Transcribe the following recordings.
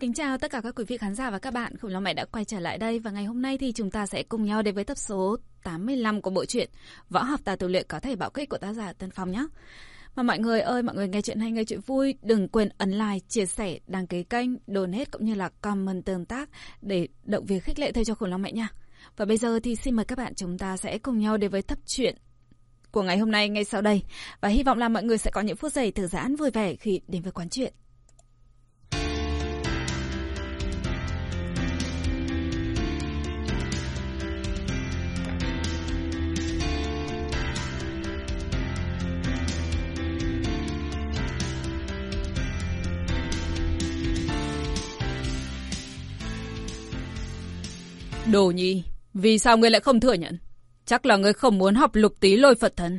kính chào tất cả các quý vị khán giả và các bạn. Khủng long mẹ đã quay trở lại đây và ngày hôm nay thì chúng ta sẽ cùng nhau đến với tập số 85 của bộ truyện Võ học tà tu luyện có thể bảo kích của tác giả Tân Phong nhé. Mà mọi người ơi, mọi người nghe chuyện hay nghe chuyện vui, đừng quên ấn like, chia sẻ, đăng ký kênh, donate cũng như là comment tương tác để động viên khích lệ thêm cho khủng long mẹ nha. Và bây giờ thì xin mời các bạn chúng ta sẽ cùng nhau đến với tập truyện của ngày hôm nay ngay sau đây. Và hy vọng là mọi người sẽ có những phút giây thư giãn vui vẻ khi đến với quán chuyện. Đồ nhi, vì sao ngươi lại không thừa nhận? Chắc là ngươi không muốn học lục tí lôi Phật thần.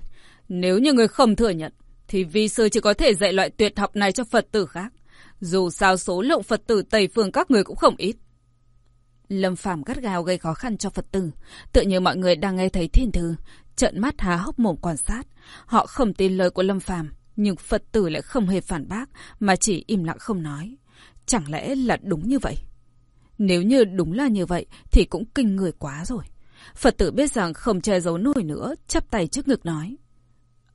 Nếu như ngươi không thừa nhận, thì vi sư chỉ có thể dạy loại tuyệt học này cho Phật tử khác. Dù sao số lượng Phật tử Tây Phương các người cũng không ít. Lâm Phàm gắt gao gây khó khăn cho Phật tử. Tự như mọi người đang nghe thấy thiên thư, trợn mắt há hốc mồm quan sát. Họ không tin lời của Lâm Phàm nhưng Phật tử lại không hề phản bác, mà chỉ im lặng không nói. Chẳng lẽ là đúng như vậy? Nếu như đúng là như vậy thì cũng kinh người quá rồi. Phật tử biết rằng không che giấu nổi nữa, chắp tay trước ngực nói.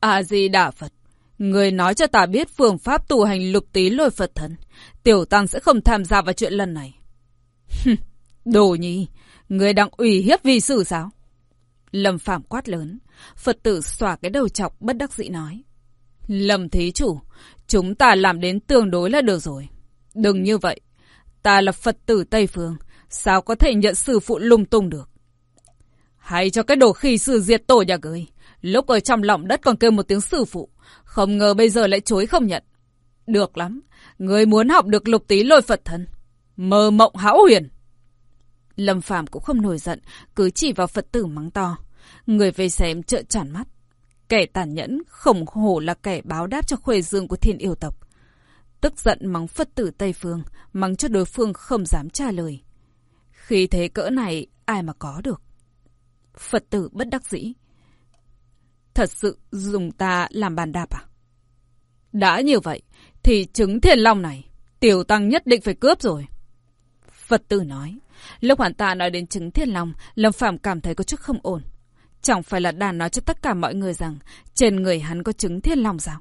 A-di-đà Phật, người nói cho ta biết phương pháp tu hành lục tí lôi Phật thần. Tiểu Tăng sẽ không tham gia vào chuyện lần này. Đồ nhi, người đang ủy hiếp vì sử sao? Lâm Phạm quát lớn. Phật tử xòa cái đầu chọc bất đắc dĩ nói. Lâm thí chủ, chúng ta làm đến tương đối là được rồi. Đừng như vậy, Ta là Phật tử Tây Phương, sao có thể nhận sư phụ lung tung được? Hay cho cái đồ khi sư diệt tổ nhà người, lúc ở trong lòng đất còn kêu một tiếng sư phụ, không ngờ bây giờ lại chối không nhận. Được lắm, người muốn học được lục tí lôi Phật thân. Mơ mộng hão huyền. Lâm Phàm cũng không nổi giận, cứ chỉ vào Phật tử mắng to. Người về xem trợn tròn mắt. Kẻ tàn nhẫn, khổng hổ là kẻ báo đáp cho khuê dương của thiên yêu tộc. Tức giận mắng Phật tử Tây Phương, mắng cho đối phương không dám trả lời. Khi thế cỡ này, ai mà có được. Phật tử bất đắc dĩ. Thật sự dùng ta làm bàn đạp à? Đã như vậy, thì trứng thiên long này, tiểu tăng nhất định phải cướp rồi. Phật tử nói. Lúc hoàn ta nói đến trứng thiên long, Lâm Phạm cảm thấy có chút không ổn. Chẳng phải là đàn nói cho tất cả mọi người rằng trên người hắn có trứng thiên long sao?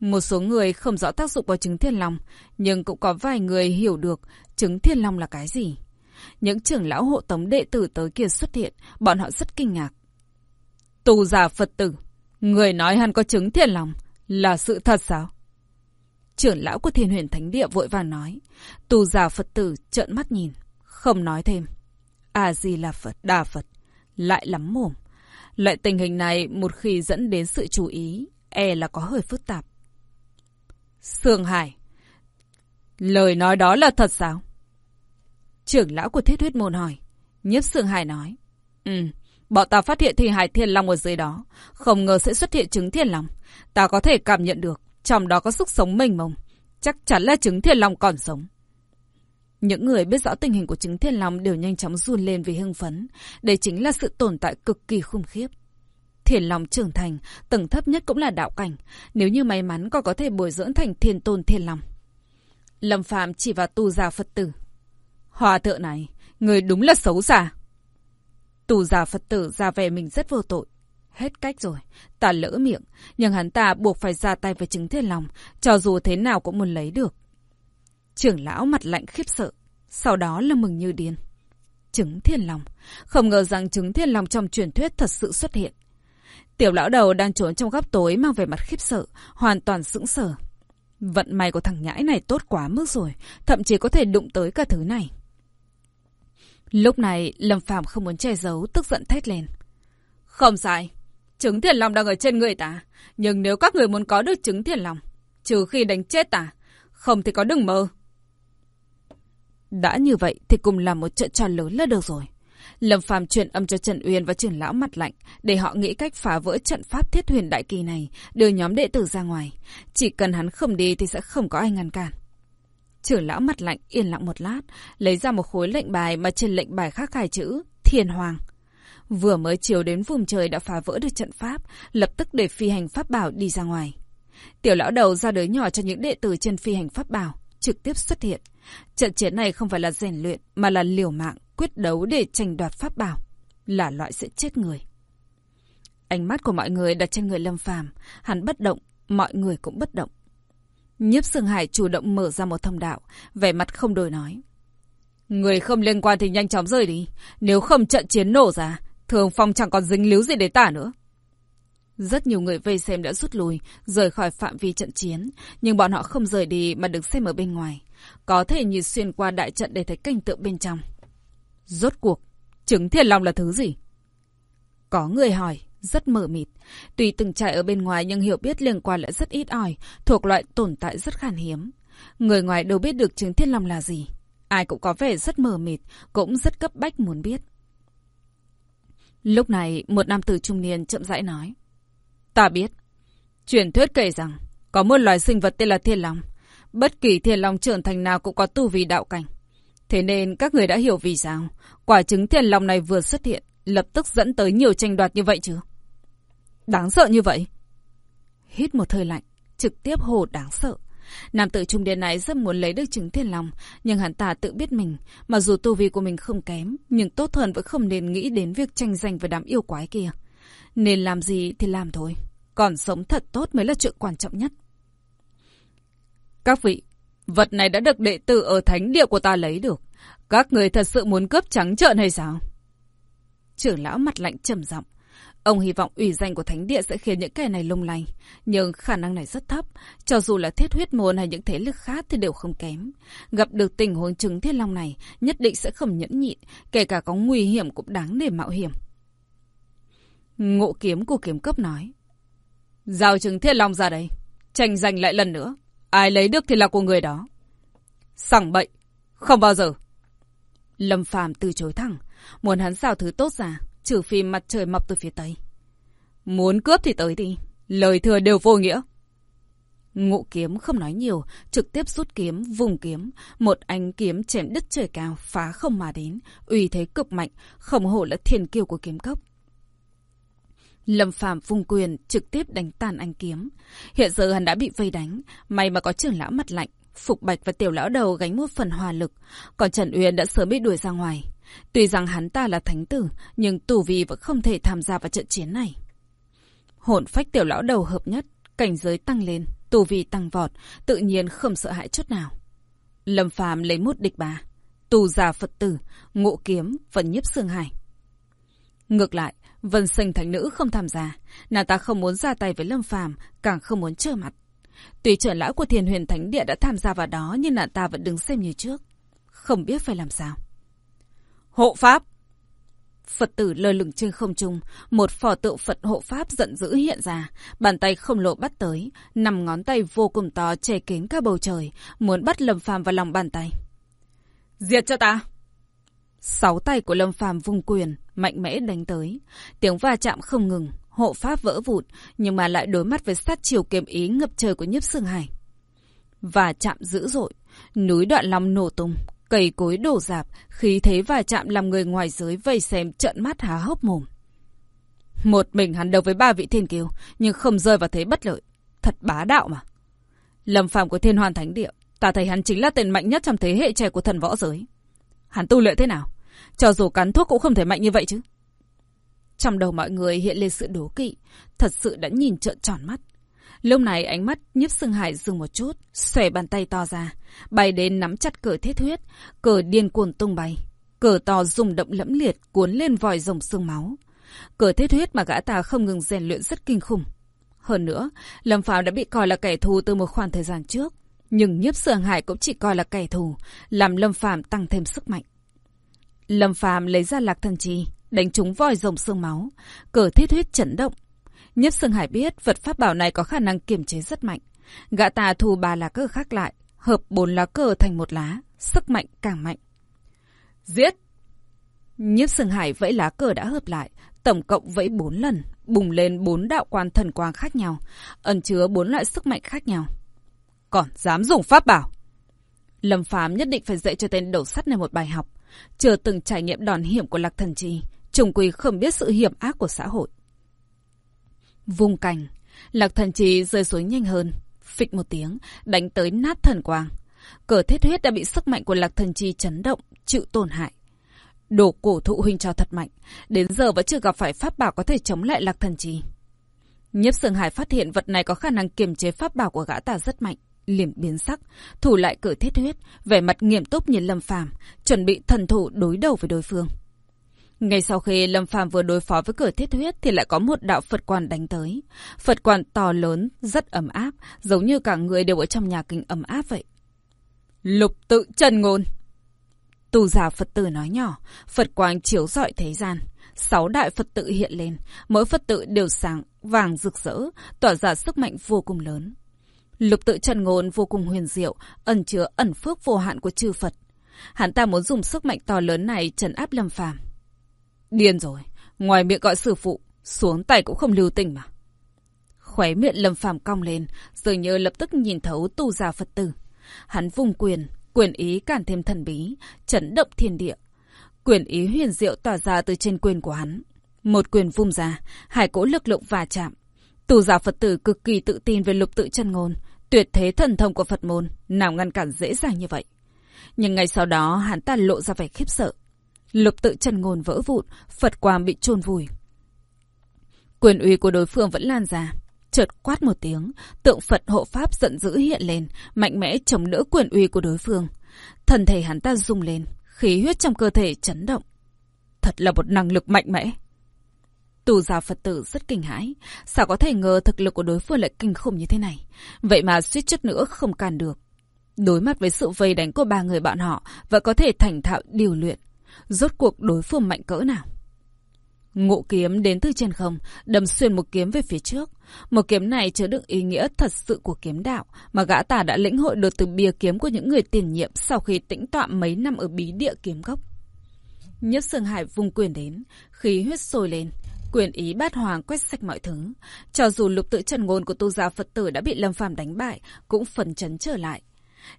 Một số người không rõ tác dụng của trứng thiên long, nhưng cũng có vài người hiểu được trứng thiên long là cái gì. Những trưởng lão hộ tống đệ tử tới kia xuất hiện, bọn họ rất kinh ngạc. Tù giả Phật tử, người nói hắn có trứng thiên long, là sự thật sao? Trưởng lão của thiên huyền thánh địa vội vàng nói. Tù giả Phật tử trợn mắt nhìn, không nói thêm. À gì là Phật, đà Phật, lại lắm mồm. Loại tình hình này một khi dẫn đến sự chú ý, e là có hơi phức tạp. Sương Hải. Lời nói đó là thật sao? Trưởng lão của thiết huyết môn hỏi. Nhếp Sương Hải nói. Ừ, bọn ta phát hiện thi hải thiên long ở dưới đó. Không ngờ sẽ xuất hiện trứng thiên long. Ta có thể cảm nhận được. Trong đó có sức sống mênh mông. Chắc chắn là trứng thiên long còn sống. Những người biết rõ tình hình của trứng thiên long đều nhanh chóng run lên vì hưng phấn. Đây chính là sự tồn tại cực kỳ khủng khiếp. Thiền lòng trưởng thành, tầng thấp nhất cũng là đạo cảnh. Nếu như may mắn còn có thể bồi dưỡng thành thiền tôn thiền lòng. Lâm Phạm chỉ vào tu già Phật tử. Hòa thượng này, người đúng là xấu xa. Tu già Phật tử ra vẻ mình rất vô tội. Hết cách rồi, ta lỡ miệng, nhưng hắn ta buộc phải ra tay với chứng thiên lòng, cho dù thế nào cũng muốn lấy được. Trưởng lão mặt lạnh khiếp sợ, sau đó là mừng như điên. chứng thiên lòng, không ngờ rằng chứng thiên lòng trong truyền thuyết thật sự xuất hiện. Tiểu lão đầu đang trốn trong góc tối mang về mặt khiếp sợ, hoàn toàn sững sờ. Vận may của thằng nhãi này tốt quá mức rồi, thậm chí có thể đụng tới cả thứ này. Lúc này, Lâm Phạm không muốn che giấu, tức giận thét lên. Không sai, trứng thiền lòng đang ở trên người ta. Nhưng nếu các người muốn có được trứng thiền lòng, trừ khi đánh chết ta, không thì có đừng mơ. Đã như vậy thì cùng làm một trận tròn lớn là được rồi. Lâm Phàm truyền âm cho Trần Uyên và trưởng lão mặt lạnh để họ nghĩ cách phá vỡ trận pháp thiết huyền đại kỳ này, đưa nhóm đệ tử ra ngoài. Chỉ cần hắn không đi thì sẽ không có ai ngăn cản. Trưởng lão mặt lạnh yên lặng một lát, lấy ra một khối lệnh bài mà trên lệnh bài khác khai chữ Thiên Hoàng. Vừa mới chiều đến vùng trời đã phá vỡ được trận pháp, lập tức để phi hành pháp bảo đi ra ngoài. Tiểu lão đầu ra đứa nhỏ cho những đệ tử trên phi hành pháp bảo, trực tiếp xuất hiện. Trận chiến này không phải là rèn luyện, mà là liều mạng, quyết đấu để tranh đoạt pháp bảo. Là loại sẽ chết người. Ánh mắt của mọi người đặt trên người Lâm Phàm, hắn bất động, mọi người cũng bất động. Nhiếp Sương Hải chủ động mở ra một thông đạo, vẻ mặt không đổi nói. Người không liên quan thì nhanh chóng rời đi, nếu không trận chiến nổ ra, thường phong chẳng còn dính líu gì để tả nữa. Rất nhiều người vây xem đã rút lui, rời khỏi phạm vi trận chiến, nhưng bọn họ không rời đi mà đứng xem ở bên ngoài. Có thể nhìn xuyên qua đại trận để thấy cảnh tượng bên trong. Rốt cuộc, trứng thiên long là thứ gì? Có người hỏi, rất mờ mịt. Tuy từng trải ở bên ngoài nhưng hiểu biết liên quan lại rất ít ỏi, thuộc loại tồn tại rất khan hiếm. Người ngoài đâu biết được trứng thiên long là gì. Ai cũng có vẻ rất mờ mịt, cũng rất cấp bách muốn biết. Lúc này, một nam tử trung niên chậm rãi nói. Ta biết. Truyền thuyết kể rằng, có một loài sinh vật tên là thiên long. Bất kỳ thiên long trưởng thành nào cũng có tu vi đạo cảnh. Thế nên các người đã hiểu vì sao quả trứng thiên long này vừa xuất hiện, lập tức dẫn tới nhiều tranh đoạt như vậy chứ? Đáng sợ như vậy? Hít một hơi lạnh, trực tiếp hồ đáng sợ. Nam tử trung niên này rất muốn lấy được trứng thiên long, nhưng hắn ta tự biết mình, mà dù tu vi của mình không kém, nhưng tốt hơn vẫn không nên nghĩ đến việc tranh giành với đám yêu quái kia. Nên làm gì thì làm thôi, còn sống thật tốt mới là chuyện quan trọng nhất. Các vị, vật này đã được đệ tử ở thánh địa của ta lấy được. Các người thật sự muốn cướp trắng trợn hay sao? Trưởng lão mặt lạnh trầm giọng. Ông hy vọng ủy danh của thánh địa sẽ khiến những kẻ này lung lay. Nhưng khả năng này rất thấp. Cho dù là thiết huyết môn hay những thế lực khác thì đều không kém. Gặp được tình huống chứng thiết long này, nhất định sẽ không nhẫn nhịn. Kể cả có nguy hiểm cũng đáng để mạo hiểm. Ngộ kiếm của kiếm cấp nói. Giao chứng thiết long ra đây. Tranh giành lại lần nữa. Ai lấy được thì là của người đó. Sẵn bậy. Không bao giờ. Lâm phàm từ chối thẳng. Muốn hắn xào thứ tốt ra. Trừ phi mặt trời mọc từ phía tây. Muốn cướp thì tới đi. Lời thừa đều vô nghĩa. Ngộ kiếm không nói nhiều, trực tiếp rút kiếm, vùng kiếm. Một ánh kiếm chém đứt trời cao, phá không mà đến. uy thế cực mạnh, không hổ là thiền kiêu của kiếm cốc. Lâm Phàm vung quyền trực tiếp đánh tàn anh kiếm. Hiện giờ hắn đã bị vây đánh, may mà có trưởng lão mặt lạnh, Phục Bạch và tiểu lão đầu gánh một phần hòa lực, còn Trần Uyên đã sớm bị đuổi ra ngoài. Tuy rằng hắn ta là thánh tử, nhưng tù vi vẫn không thể tham gia vào trận chiến này. Hồn phách tiểu lão đầu hợp nhất, cảnh giới tăng lên, tù vi tăng vọt, tự nhiên không sợ hãi chút nào. Lâm Phàm lấy mút địch bà, tù già Phật tử, ngộ kiếm và nhiếp xương hải. Ngược lại, Vân Sinh Thánh Nữ không tham gia, nàng ta không muốn ra tay với Lâm Phàm, càng không muốn trở mặt. Tuy trưởng lão của Thiền Huyền Thánh Địa đã tham gia vào đó, nhưng nàng ta vẫn đứng xem như trước. Không biết phải làm sao. Hộ Pháp! Phật tử lơ lửng trên không trung, một phò tượng Phật hộ Pháp giận dữ hiện ra, bàn tay không lộ bắt tới, nằm ngón tay vô cùng to che kín cả bầu trời, muốn bắt Lâm Phàm vào lòng bàn tay. Diệt cho ta! Sáu tay của Lâm Phàm vung quyền, mạnh mẽ đánh tới. Tiếng va chạm không ngừng, hộ pháp vỡ vụn, nhưng mà lại đối mắt với sát chiều kiếm ý ngập trời của nhiếp sương hải. Và chạm dữ dội, núi đoạn long nổ tung, cầy cối đổ dạp, khí thế va chạm làm người ngoài giới vây xem trợn mắt há hốc mồm. Một mình hắn đấu với ba vị thiên kiêu, nhưng không rơi vào thế bất lợi. Thật bá đạo mà. Lâm phàm của thiên hoàn thánh địa, ta thấy hắn chính là tên mạnh nhất trong thế hệ trẻ của thần võ giới. Hắn tu luyện thế nào? Cho dù cắn thuốc cũng không thể mạnh như vậy chứ. Trong đầu mọi người hiện lên sự đố kỵ, thật sự đã nhìn trợn tròn mắt. Lúc này ánh mắt nhiếp sương hải dừng một chút, xòe bàn tay to ra, bay đến nắm chặt cờ thiết huyết, cờ điên cuồng tung bay. Cờ to rung động lẫm liệt cuốn lên vòi rồng xương máu. Cờ thiết huyết mà gã ta không ngừng rèn luyện rất kinh khủng. Hơn nữa, Lâm Phàm đã bị coi là kẻ thù từ một khoảng thời gian trước. Nhưng nhiếp sương hải cũng chỉ coi là kẻ thù, làm Lâm Phàm tăng thêm sức mạnh. Lâm Phàm lấy ra lạc thần trì, đánh trúng vòi rồng xương máu, cờ thiết huyết chấn động. Nhất Sương Hải biết vật pháp bảo này có khả năng kiềm chế rất mạnh. Gã ta thu ba lá cờ khác lại, hợp bốn lá cờ thành một lá, sức mạnh càng mạnh. Giết! Nhất Sương Hải vẫy lá cờ đã hợp lại, tổng cộng vẫy bốn lần, bùng lên bốn đạo quan thần quang khác nhau, ẩn chứa bốn loại sức mạnh khác nhau. Còn dám dùng pháp bảo! Lâm Phàm nhất định phải dạy cho tên đầu sắt này một bài học. Chưa từng trải nghiệm đòn hiểm của lạc thần trì, trùng quỳ không biết sự hiểm ác của xã hội. Vùng cảnh, lạc thần trì rơi xuống nhanh hơn, phịch một tiếng, đánh tới nát thần quang. Cờ thiết huyết đã bị sức mạnh của lạc thần trì chấn động, chịu tổn hại. Đồ cổ thụ huynh cho thật mạnh, đến giờ vẫn chưa gặp phải pháp bảo có thể chống lại lạc thần trì. Nhếp Sương Hải phát hiện vật này có khả năng kiềm chế pháp bảo của gã ta rất mạnh, liền biến sắc, thủ lại cử thiết huyết, vẻ mặt nghiêm túc nhìn Lâm Phàm, chuẩn bị thần thủ đối đầu với đối phương. Ngay sau khi Lâm Phàm vừa đối phó với cửa thiết huyết thì lại có một đạo Phật quan đánh tới. Phật quan to lớn, rất ấm áp, giống như cả người đều ở trong nhà kinh ấm áp vậy. Lục tự trần ngôn. Tù giả Phật tử nói nhỏ, Phật quang chiếu rọi thế gian. Sáu đại Phật tự hiện lên, mỗi Phật tự đều sáng, vàng rực rỡ, tỏa ra sức mạnh vô cùng lớn. Lục tự trần ngôn vô cùng huyền diệu, ẩn chứa ẩn phước vô hạn của chư Phật. Hắn ta muốn dùng sức mạnh to lớn này trấn áp Lâm Phàm. Điên rồi, ngoài miệng gọi sư phụ, xuống tay cũng không lưu tình mà. Khóe miệng Lâm Phàm cong lên, dường như lập tức nhìn thấu tu giả Phật tử. Hắn vung quyền, quyền ý càng thêm thần bí, chấn động thiên địa. Quyền ý huyền diệu tỏa ra từ trên quyền của hắn. Một quyền vung ra, hai cỗ lực lượng va chạm. Tu giả Phật tử cực kỳ tự tin về lục tự chân ngôn, tuyệt thế thần thông của Phật môn, nào ngăn cản dễ dàng như vậy. Nhưng ngay sau đó hắn ta lộ ra vẻ khiếp sợ. Lục tự chân ngôn vỡ vụn, Phật quang bị chôn vùi. Quyền uy của đối phương vẫn lan ra. Chợt quát một tiếng, tượng Phật hộ Pháp giận dữ hiện lên, mạnh mẽ chống đỡ quyền uy của đối phương. Thần thể hắn ta rung lên, khí huyết trong cơ thể chấn động. Thật là một năng lực mạnh mẽ. Tù già Phật tử rất kinh hãi. Sao có thể ngờ thực lực của đối phương lại kinh khủng như thế này? Vậy mà suýt chút nữa không cản được. Đối mặt với sự vây đánh của ba người bạn họ, và có thể thành thạo điều luyện. Rốt cuộc đối phương mạnh cỡ nào? Ngộ kiếm đến từ trên không, đâm xuyên một kiếm về phía trước. Một kiếm này chứa đựng ý nghĩa thật sự của kiếm đạo mà gã tà đã lĩnh hội được từ bìa kiếm của những người tiền nhiệm sau khi tĩnh tọa mấy năm ở bí địa kiếm gốc. Nhất Sương Hải vung quyền đến, khí huyết sôi lên, quyền ý bát hoàng quét sạch mọi thứ. Cho dù lục tự trần ngôn của tu gia Phật tử đã bị Lâm Phàm đánh bại, cũng phần chấn trở lại.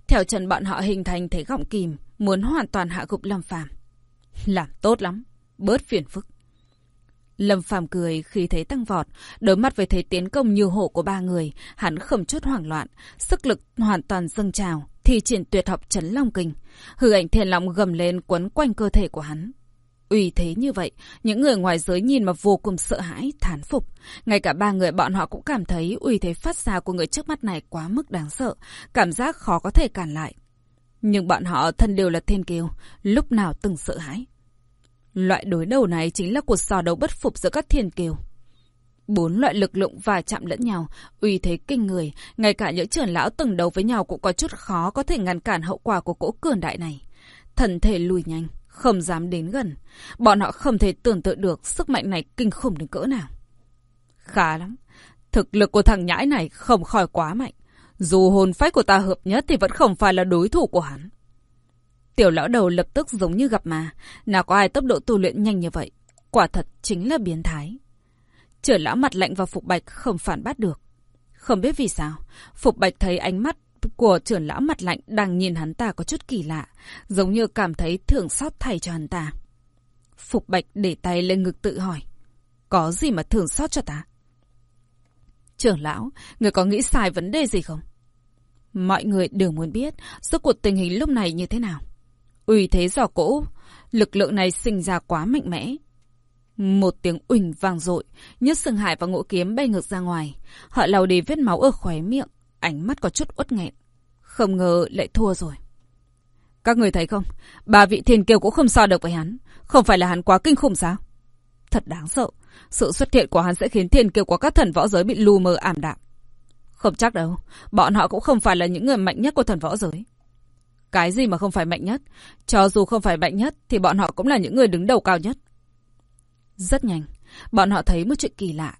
Theo trần bọn họ hình thành thế gọng kìm, muốn hoàn toàn hạ gục Lâm Phàm. Làm tốt lắm, bớt phiền phức. Lâm Phàm cười khi thấy tăng vọt, đối mặt với thế tiến công như hổ của ba người, hắn không chút hoảng loạn, sức lực hoàn toàn dâng trào, thì triển tuyệt học chấn long kinh, hư ảnh thiên long gầm lên quấn quanh cơ thể của hắn. Uy thế như vậy, những người ngoài giới nhìn mà vô cùng sợ hãi, thán phục. Ngay cả ba người bọn họ cũng cảm thấy uy thế phát ra của người trước mắt này quá mức đáng sợ, cảm giác khó có thể cản lại. Nhưng bọn họ thân đều là thiên kiều, lúc nào từng sợ hãi. Loại đối đầu này chính là cuộc sò đấu bất phục giữa các thiên kiều. Bốn loại lực lượng va chạm lẫn nhau, uy thế kinh người, ngay cả những trưởng lão từng đấu với nhau cũng có chút khó có thể ngăn cản hậu quả của cỗ cường đại này. Thần thể lùi nhanh, không dám đến gần. Bọn họ không thể tưởng tượng được sức mạnh này kinh khủng đến cỡ nào. Khá lắm. Thực lực của thằng nhãi này không khỏi quá mạnh. Dù hồn phách của ta hợp nhất thì vẫn không phải là đối thủ của hắn. Tiểu lão đầu lập tức giống như gặp mà. Nào có ai tốc độ tu luyện nhanh như vậy. Quả thật chính là biến thái. Trở lão mặt lạnh và Phục Bạch không phản bác được. Không biết vì sao, Phục Bạch thấy ánh mắt của trưởng lão mặt lạnh đang nhìn hắn ta có chút kỳ lạ, giống như cảm thấy thưởng xót thay cho hắn ta. Phục Bạch để tay lên ngực tự hỏi, có gì mà thưởng xót cho ta? Trưởng lão, người có nghĩ sai vấn đề gì không? Mọi người đều muốn biết suốt cuộc tình hình lúc này như thế nào. Uy thế giò cỗ, lực lượng này sinh ra quá mạnh mẽ. Một tiếng uỳnh vang dội, nhất sừng hải và ngộ kiếm bay ngược ra ngoài. Họ lau đi vết máu ở khóe miệng, ánh mắt có chút uất nghẹn. Không ngờ lại thua rồi. Các người thấy không? Ba vị thiên kiêu cũng không so được với hắn. Không phải là hắn quá kinh khủng sao? Thật đáng sợ. Sự xuất hiện của hắn sẽ khiến thiên kiêu của các thần võ giới bị lù mờ ảm đạm. Không chắc đâu. Bọn họ cũng không phải là những người mạnh nhất của thần võ giới. Cái gì mà không phải mạnh nhất? Cho dù không phải mạnh nhất thì bọn họ cũng là những người đứng đầu cao nhất. Rất nhanh, bọn họ thấy một chuyện kỳ lạ.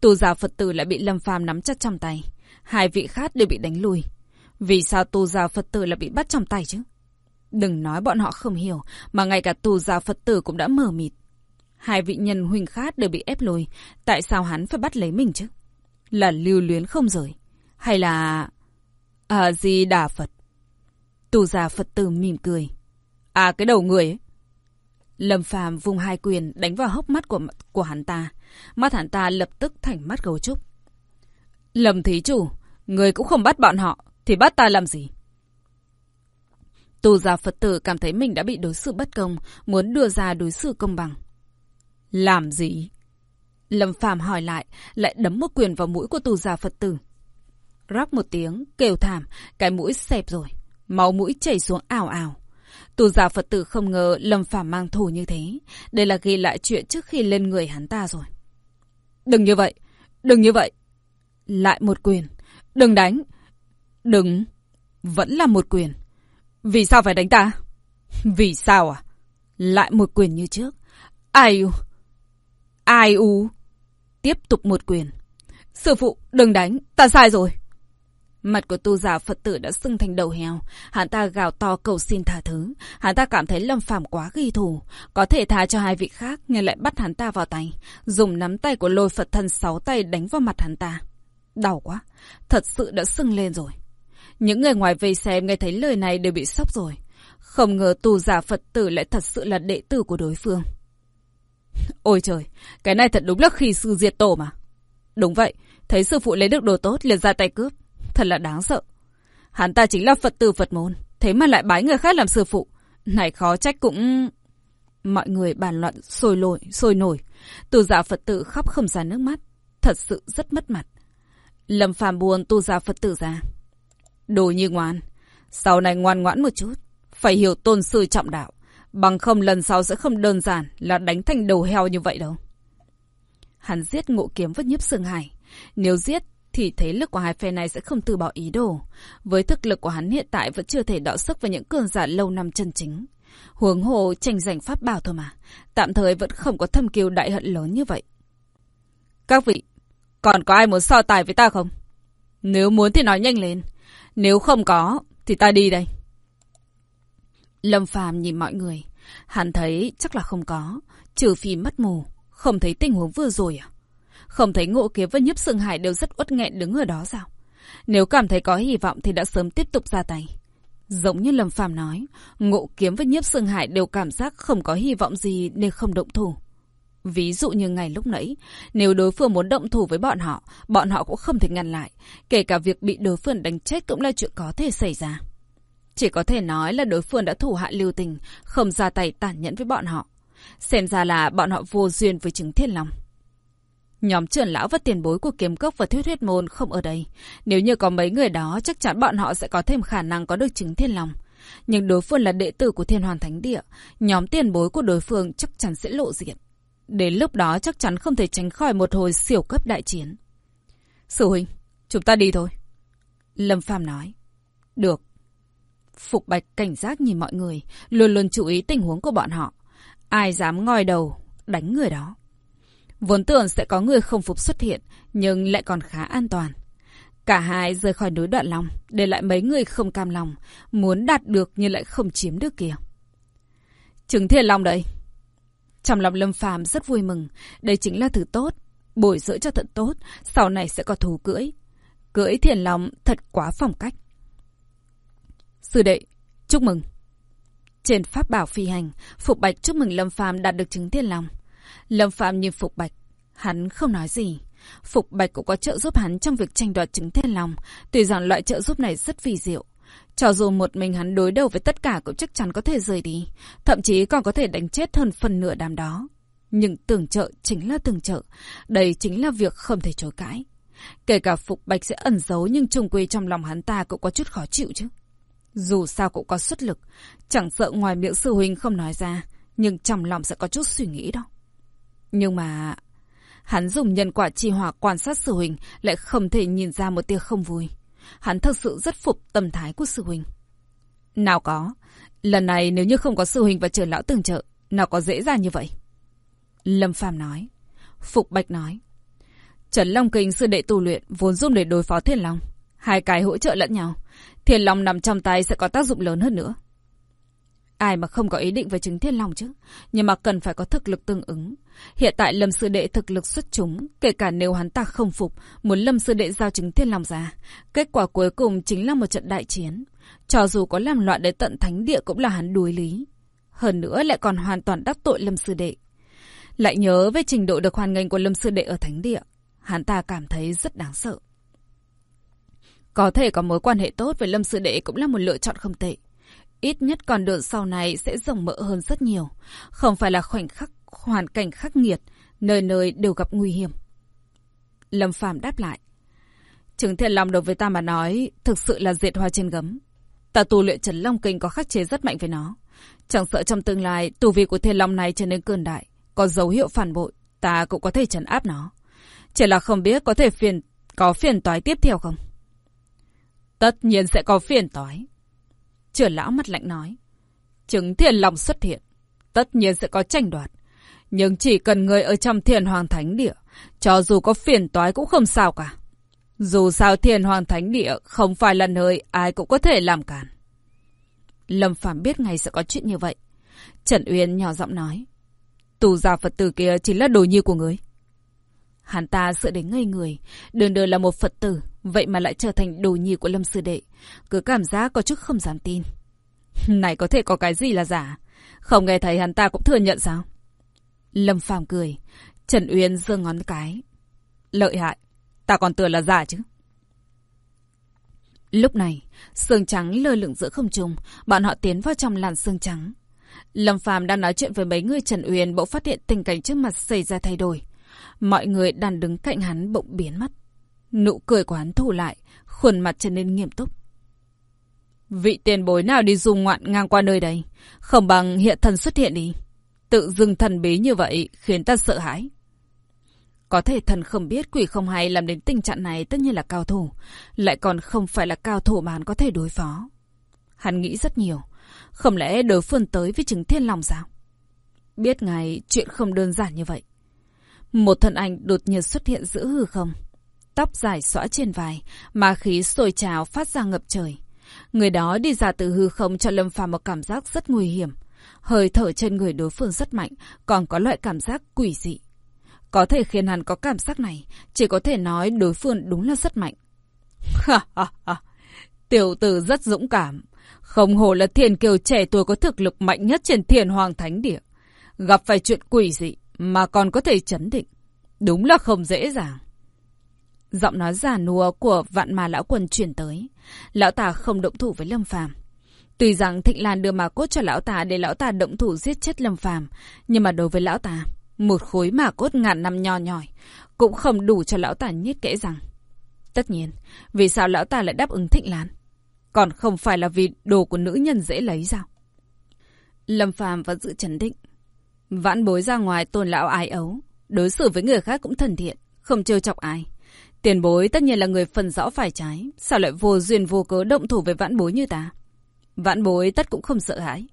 Tù giả Phật tử lại bị Lâm Phàm nắm chặt trong tay. Hai vị khác đều bị đánh lùi. Vì sao tu giả Phật tử là bị bắt trong tay chứ? Đừng nói bọn họ không hiểu, mà ngay cả tu giả Phật tử cũng đã mở mịt. Hai vị nhân huynh khác đều bị ép lùi. Tại sao hắn phải bắt lấy mình chứ? Là lưu luyến không rời? Hay là... À gì đà Phật? tu giả Phật tử mỉm cười. À cái đầu người ấy. Lâm Phàm vùng hai quyền đánh vào hốc mắt của của hắn ta. Mắt hắn ta lập tức thành mắt gấu trúc. Lâm thí chủ, người cũng không bắt bọn họ, thì bắt ta làm gì? Tù giả Phật tử cảm thấy mình đã bị đối xử bất công, muốn đưa ra đối xử công bằng. Làm gì? Lâm Phàm hỏi lại, lại đấm một quyền vào mũi của tù giả Phật tử. Rắc một tiếng, kêu thảm, cái mũi xẹp rồi. Máu mũi chảy xuống ảo ảo. Tù giả Phật tử không ngờ Lâm Phàm mang thù như thế. Đây là ghi lại chuyện trước khi lên người hắn ta rồi. Đừng như vậy, đừng như vậy. Lại một quyền. Đừng đánh. Đừng. Vẫn là một quyền. Vì sao phải đánh ta? Vì sao à? Lại một quyền như trước. Ai u. Ai u. Tiếp tục một quyền. Sư phụ, đừng đánh, ta sai rồi. Mặt của tu giả Phật tử đã sưng thành đầu heo. Hắn ta gào to cầu xin tha thứ. Hắn ta cảm thấy Lâm Phàm quá ghi thù. Có thể tha cho hai vị khác, nhưng lại bắt hắn ta vào tay. Dùng nắm tay của lôi Phật thân sáu tay đánh vào mặt hắn ta. Đau quá. Thật sự đã sưng lên rồi. Những người ngoài vây xem nghe thấy lời này đều bị sốc rồi. Không ngờ tù giả Phật tử lại thật sự là đệ tử của đối phương. Ôi trời, cái này thật đúng là khi sư diệt tổ mà. Đúng vậy, thấy sư phụ lấy được đồ tốt liền ra tay cướp. Thật là đáng sợ. Hắn ta chính là Phật tử Phật môn, thế mà lại bái người khác làm sư phụ. Này khó trách cũng... Mọi người bàn luận sôi lội, sôi nổi. Tù giả Phật tử khóc không ra nước mắt. Thật sự rất mất mặt. Lâm phàm buồn tu giả Phật tử ra. Đồ như ngoan. Sau này ngoan ngoãn một chút. Phải hiểu tôn sư trọng đạo. Bằng không lần sau sẽ không đơn giản là đánh thành đầu heo như vậy đâu. Hắn giết ngộ kiếm vất nhiếp sương hải. Nếu giết thì thế lực của hai phe này sẽ không từ bỏ ý đồ. Với thực lực của hắn hiện tại vẫn chưa thể đọ sức với những cường giả lâu năm chân chính. Huống hồ tranh giành pháp bảo thôi mà. Tạm thời vẫn không có thâm kiêu đại hận lớn như vậy. Các vị, còn có ai muốn so tài với ta không? Nếu muốn thì nói nhanh lên. Nếu không có, thì ta đi đây. Lâm Phàm nhìn mọi người. Hắn thấy chắc là không có. Trừ phi mất mù. Không thấy tình huống vừa rồi à? Không thấy ngộ kiếm và nhấp sương hải đều rất uất nghẹn đứng ở đó sao? Nếu cảm thấy có hy vọng thì đã sớm tiếp tục ra tay. Giống như Lâm Phàm nói, ngộ kiếm và nhiếp sương hải đều cảm giác không có hy vọng gì nên không động thủ. Ví dụ như ngày lúc nãy, nếu đối phương muốn động thủ với bọn họ, bọn họ cũng không thể ngăn lại. Kể cả việc bị đối phương đánh chết cũng là chuyện có thể xảy ra. Chỉ có thể nói là đối phương đã thủ hạ lưu tình, không ra tay tàn nhẫn với bọn họ. Xem ra là bọn họ vô duyên với chứng thiên lòng. Nhóm trưởng lão và tiền bối của kiếm cốc và thuyết huyết môn không ở đây. Nếu như có mấy người đó, chắc chắn bọn họ sẽ có thêm khả năng có được chứng thiên lòng. Nhưng đối phương là đệ tử của thiên hoàn thánh địa. Nhóm tiền bối của đối phương chắc chắn sẽ lộ diện. Đến lúc đó chắc chắn không thể tránh khỏi một hồi siêu cấp đại chiến. Sư huynh, chúng ta đi thôi. Lâm Phàm nói. Được. Phục Bạch cảnh giác nhìn mọi người, luôn luôn chú ý tình huống của bọn họ. Ai dám ngoi đầu, đánh người đó. Vốn tưởng sẽ có người không phục xuất hiện, nhưng lại còn khá an toàn. Cả hai rời khỏi núi đoạn lòng, để lại mấy người không cam lòng, muốn đạt được nhưng lại không chiếm được kìa. Trứng thiên long đấy. Trong lòng Lâm Phàm rất vui mừng, đây chính là thứ tốt, bồi dưỡng cho thật tốt, sau này sẽ có thú cưỡi. Cưỡi thiền lòng thật quá phong cách. Sư đệ, chúc mừng. Trên pháp bảo phi hành, Phục Bạch chúc mừng Lâm Phàm đạt được chứng thiên lòng Lâm Phàm nhìn Phục Bạch, hắn không nói gì. Phục Bạch cũng có trợ giúp hắn trong việc tranh đoạt chứng thiên lòng tuy rằng loại trợ giúp này rất vì diệu. Cho dù một mình hắn đối đầu với tất cả cũng chắc chắn có thể rời đi, thậm chí còn có thể đánh chết hơn phần nửa đám đó. Nhưng tưởng trợ chính là tưởng trợ, đây chính là việc không thể chối cãi. Kể cả Phục Bạch sẽ ẩn giấu nhưng trùng quy trong lòng hắn ta cũng có chút khó chịu chứ. Dù sao cũng có xuất lực, chẳng sợ ngoài miệng sư huynh không nói ra, nhưng trong lòng sẽ có chút suy nghĩ đó. Nhưng mà... Hắn dùng nhân quả chi hỏa quan sát sư huynh lại không thể nhìn ra một tia không vui. Hắn thật sự rất phục tâm thái của sư huynh. Nào có, lần này nếu như không có sư huynh và trưởng lão tương trợ, nào có dễ dàng như vậy? Lâm Phàm nói. Phục Bạch nói. Trấn Long Kinh sư đệ tu luyện vốn dùng để đối phó Thiên Long. Hai cái hỗ trợ lẫn nhau. Thiên Long nằm trong tay sẽ có tác dụng lớn hơn nữa. Ai mà không có ý định về chứng Thiên Long chứ. Nhưng mà cần phải có thực lực tương ứng. Hiện tại Lâm Sư Đệ thực lực xuất chúng, kể cả nếu hắn ta không phục, muốn Lâm Sư Đệ giao chứng Thiên Long ra. Kết quả cuối cùng chính là một trận đại chiến. Cho dù có làm loạn đến tận thánh địa cũng là hắn đuối lý. Hơn nữa lại còn hoàn toàn đắc tội Lâm Sư Đệ. Lại nhớ về trình độ được hoàn nghênh của Lâm Sư Đệ ở thánh địa. Hắn ta cảm thấy rất đáng sợ. Có thể có mối quan hệ tốt với Lâm Sư Đệ cũng là một lựa chọn không tệ. Ít nhất con đường sau này sẽ rộng mở hơn rất nhiều. Không phải là khoảnh khắc hoàn cảnh khắc nghiệt, nơi nơi đều gặp nguy hiểm. Lâm Phàm đáp lại. Chứng thiện lòng đối với ta mà nói, thực sự là diệt hoa trên gấm. Ta tu luyện Trần Long Kinh có khắc chế rất mạnh với nó. Chẳng sợ trong tương lai, tu vi của thiên long này trở nên cơn đại, có dấu hiệu phản bội, ta cũng có thể trấn áp nó. Chỉ là không biết có thể phiền có phiền toái tiếp theo không? Tất nhiên sẽ có phiền toái. Trưởng lão mặt lạnh nói. Chứng thiền long xuất hiện. Tất nhiên sẽ có tranh đoạt. Nhưng chỉ cần người ở trong thiền hoàng thánh địa, cho dù có phiền toái cũng không sao cả. Dù sao thiền hoàng thánh địa không phải là nơi ai cũng có thể làm cản. Lâm Phạm biết ngày sẽ có chuyện như vậy. Trần Uyên nhỏ giọng nói. Tù già Phật tử kia chính là đồ nhi của người. Hắn ta sợ đến ngây người. Đường đường là một Phật tử. Vậy mà lại trở thành đồ nhi của Lâm Sư Đệ. Cứ cảm giác có chút không dám tin. Này có thể có cái gì là giả? Không nghe thấy hắn ta cũng thừa nhận sao? Lâm Phàm cười. Trần Uyên giơ ngón cái. Lợi hại. Ta còn tưởng là giả chứ. Lúc này, sương trắng lơ lửng giữa không trung, bọn họ tiến vào trong làn sương trắng. Lâm Phàm đang nói chuyện với mấy người Trần Uyên bỗng phát hiện tình cảnh trước mặt xảy ra thay đổi. Mọi người đang đứng cạnh hắn bỗng biến mất. Nụ cười của hắn thu lại, khuôn mặt trở nên nghiêm túc. Vị tiền bối nào đi du ngoạn ngang qua nơi đây, không bằng hiện thần xuất hiện đi. Tự dưng thần bí như vậy khiến ta sợ hãi. Có thể thần không biết quỷ không hay làm đến tình trạng này tất nhiên là cao thủ. Lại còn không phải là cao thủ mà hắn có thể đối phó. Hắn nghĩ rất nhiều. Không lẽ đối phương tới với chứng thiên lòng sao? Biết ngài chuyện không đơn giản như vậy. Một thân ảnh đột nhiên xuất hiện giữa hư không. Tóc dài xõa trên vai, ma khí sôi trào phát ra ngập trời. Người đó đi ra từ hư không cho Lâm Phàm một cảm giác rất nguy hiểm. Hơi thở trên người đối phương rất mạnh, còn có loại cảm giác quỷ dị. Có thể khiến hắn có cảm giác này, chỉ có thể nói đối phương đúng là rất mạnh. Ha ha ha, tiểu tử rất dũng cảm. Không hồ là thiền kiều trẻ tuổi có thực lực mạnh nhất trên thiền hoàng thánh địa. Gặp phải chuyện quỷ dị mà còn có thể chấn định. Đúng là không dễ dàng. Giọng nói giả nùa của vạn mà lão quần chuyển tới. Lão tà không động thủ với Lâm Phàm Tuy rằng Thịnh Lan đưa mà cốt cho lão tà để lão tà động thủ giết chết Lâm Phàm nhưng mà đối với lão tà, một khối mà cốt ngàn năm nho nhòi cũng không đủ cho lão tà nhét kẽ rằng. Tất nhiên, vì sao lão tà lại đáp ứng Thịnh Lan? Còn không phải là vì đồ của nữ nhân dễ lấy sao? Lâm Phàm vẫn giữ chấn định. Vãn bối ra ngoài tôn lão ái ấu, đối xử với người khác cũng thân thiện, không trêu chọc ai. Tiền bối tất nhiên là người phần rõ phải trái, sao lại vô duyên vô cớ động thủ với vãn bối như ta? Vãn bối tất cũng không sợ hãi.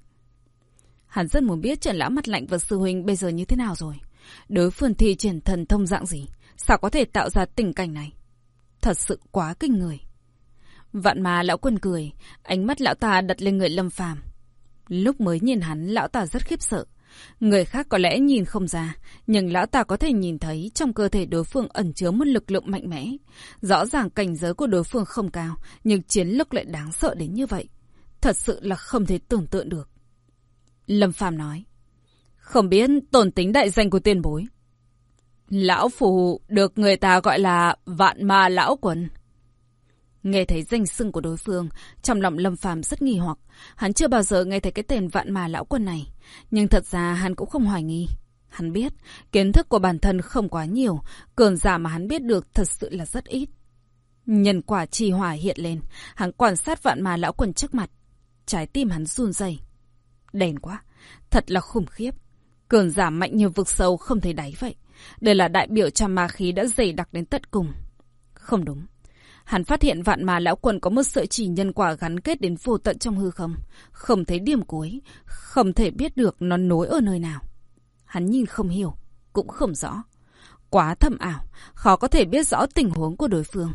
Hắn rất muốn biết Trần Lão mặt lạnh và sư huynh bây giờ như thế nào rồi. Đối phương thi triển thần thông dạng gì? Sao có thể tạo ra tình cảnh này? Thật sự quá kinh người. Vạn mà lão quân cười, ánh mắt lão ta đặt lên người lâm phàm. Lúc mới nhìn hắn, lão ta rất khiếp sợ. Người khác có lẽ nhìn không ra, nhưng lão ta có thể nhìn thấy trong cơ thể đối phương ẩn chứa một lực lượng mạnh mẽ. Rõ ràng cảnh giới của đối phương không cao, nhưng chiến lực lại đáng sợ đến như vậy. Thật sự là không thể tưởng tượng được. Lâm Phàm nói. Không biết tổn tính đại danh của tiên bối. Lão Phù được người ta gọi là vạn ma lão quần. Nghe thấy danh xưng của đối phương, trong lòng Lâm Phàm rất nghi hoặc. Hắn chưa bao giờ nghe thấy cái tên vạn mà lão quân này. Nhưng thật ra hắn cũng không hoài nghi. Hắn biết, kiến thức của bản thân không quá nhiều, cường giả mà hắn biết được thật sự là rất ít. Nhân quả trì hỏa hiện lên, hắn quan sát vạn mà lão quân trước mặt. Trái tim hắn run rẩy. Đèn quá, thật là khủng khiếp. Cường giả mạnh như vực sâu không thấy đáy vậy. Đây là đại biểu cho ma khí đã dày đặc đến tận cùng. Không đúng. Hắn phát hiện vạn mà lão quần có một sợi chỉ nhân quả gắn kết đến vô tận trong hư không. Không thấy điểm cuối. Không thể biết được nó nối ở nơi nào. Hắn nhìn không hiểu. Cũng không rõ. Quá thầm ảo. Khó có thể biết rõ tình huống của đối phương.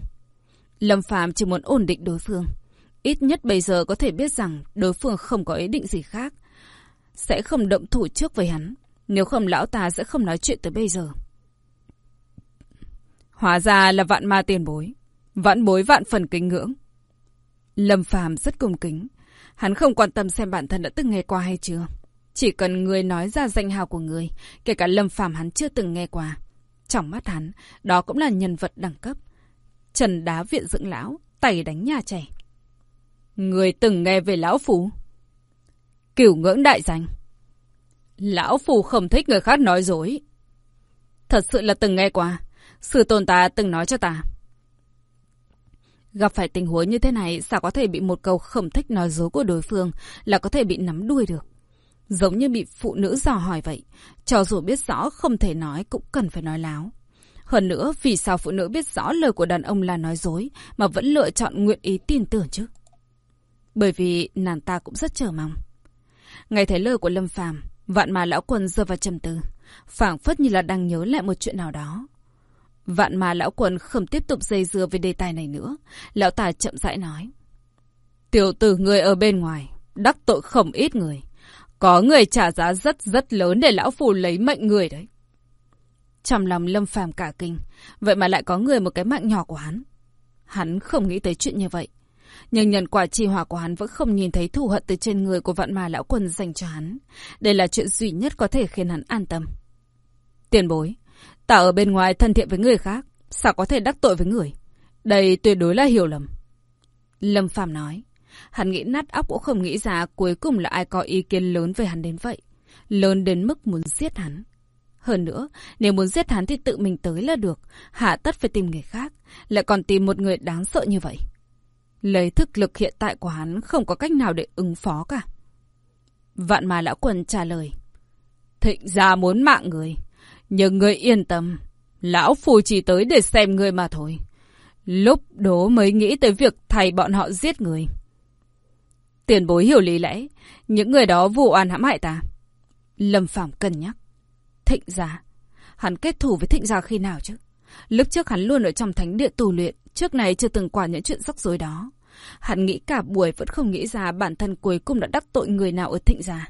Lâm Phàm chỉ muốn ổn định đối phương. Ít nhất bây giờ có thể biết rằng đối phương không có ý định gì khác. Sẽ không động thủ trước với hắn. Nếu không lão ta sẽ không nói chuyện tới bây giờ. Hóa ra là vạn ma tiền bối. Vãn bối vạn phần kính ngưỡng. Lâm Phàm rất cung kính. Hắn không quan tâm xem bản thân đã từng nghe qua hay chưa. Chỉ cần người nói ra danh hào của người, kể cả Lâm Phàm hắn chưa từng nghe qua. Trong mắt hắn, đó cũng là nhân vật đẳng cấp. Trần đá viện dưỡng lão, tẩy đánh nhà trẻ. Người từng nghe về lão phú. Cửu ngưỡng đại danh. Lão Phù không thích người khác nói dối. Thật sự là từng nghe qua. Sư tôn ta từng nói cho ta. Gặp phải tình huống như thế này, sao có thể bị một câu không thích nói dối của đối phương là có thể bị nắm đuôi được. Giống như bị phụ nữ dò hỏi vậy. Cho dù biết rõ không thể nói cũng cần phải nói láo. Hơn nữa, vì sao phụ nữ biết rõ lời của đàn ông là nói dối mà vẫn lựa chọn nguyện ý tin tưởng chứ? Bởi vì nàng ta cũng rất chờ mong. Ngay thấy lời của Lâm Phàm, vạn mà lão quân rơi vào trầm tư, phảng phất như là đang nhớ lại một chuyện nào đó. Vạn mà lão quần không tiếp tục dây dưa về đề tài này nữa, lão ta chậm rãi nói. Tiểu tử người ở bên ngoài, đắc tội không ít người. Có người trả giá rất rất lớn để lão phù lấy mệnh người đấy. Trong lòng lâm phàm cả kinh, vậy mà lại có người một cái mạng nhỏ của hắn. Hắn không nghĩ tới chuyện như vậy. Nhưng nhận quả chi hỏa của hắn vẫn không nhìn thấy thù hận từ trên người của vạn mà lão quân dành cho hắn. Đây là chuyện duy nhất có thể khiến hắn an tâm. Tiền bối, ta ở bên ngoài thân thiện với người khác, sao có thể đắc tội với người? Đây tuyệt đối là hiểu lầm. Lâm Phàm nói. Hắn nghĩ nát óc cũng không nghĩ ra cuối cùng là ai có ý kiến lớn về hắn đến vậy. Lớn đến mức muốn giết hắn. Hơn nữa, nếu muốn giết hắn thì tự mình tới là được. Hạ tất phải tìm người khác. Lại còn tìm một người đáng sợ như vậy. Lấy thực lực hiện tại của hắn không có cách nào để ứng phó cả. Vạn mà lão quần trả lời. Thịnh gia muốn mạng người. Nhưng ngươi yên tâm. Lão phù chỉ tới để xem ngươi mà thôi. Lúc đó mới nghĩ tới việc thầy bọn họ giết người. Tiền bối hiểu lý lẽ. Những người đó vụ oan hãm hại ta. Lâm Phàm cân nhắc. Thịnh gia. Hắn kết thù với thịnh gia khi nào chứ? Lúc trước hắn luôn ở trong thánh địa tù luyện. Trước này chưa từng qua những chuyện rắc rối đó. Hắn nghĩ cả buổi vẫn không nghĩ ra bản thân cuối cùng đã đắc tội người nào ở thịnh gia.